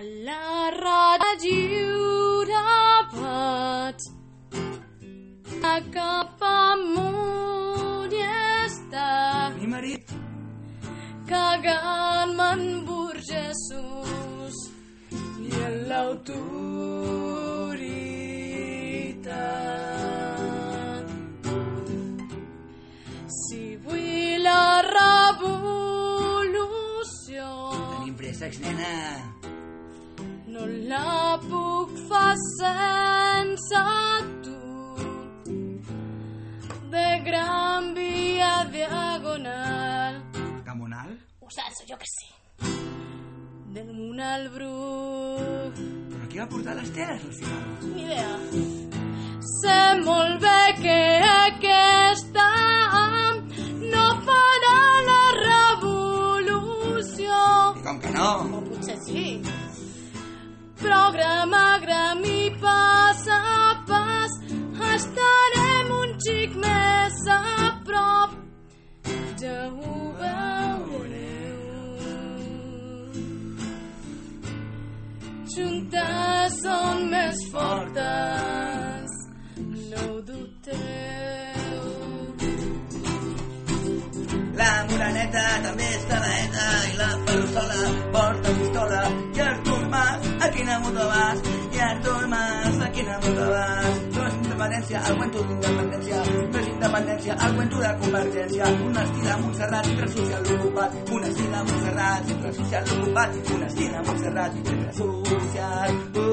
A la rada lliurevat a cap amunt i està Mi marit, cagant-me en burgesos i en l'autoritat. Si vull la revolució tenim préssecs, nena. No la puc fer sense tu. De gran via diagonal. Camonal? O salsa, jo que sé. Del munt al bruc. Però qui va portar les teles, Lucía? Ni idea. Sé molt bé que aquesta no farà la revolució. I com que no? O potser sí. Però gram a gram i pas a pas estarem un xic més a prop. Ja ho veureu. Juntes som més fortes, no ho dubteu. La moraneta també està moto vas? I Artur Mas, a quina moto vas? No és independència, el cuento d'independència no és independència, el cuento de convergència un estil a Montserrat entre social ocupat un estil a Montserrat entre social ocupat un estil a Montserrat entre social ocupat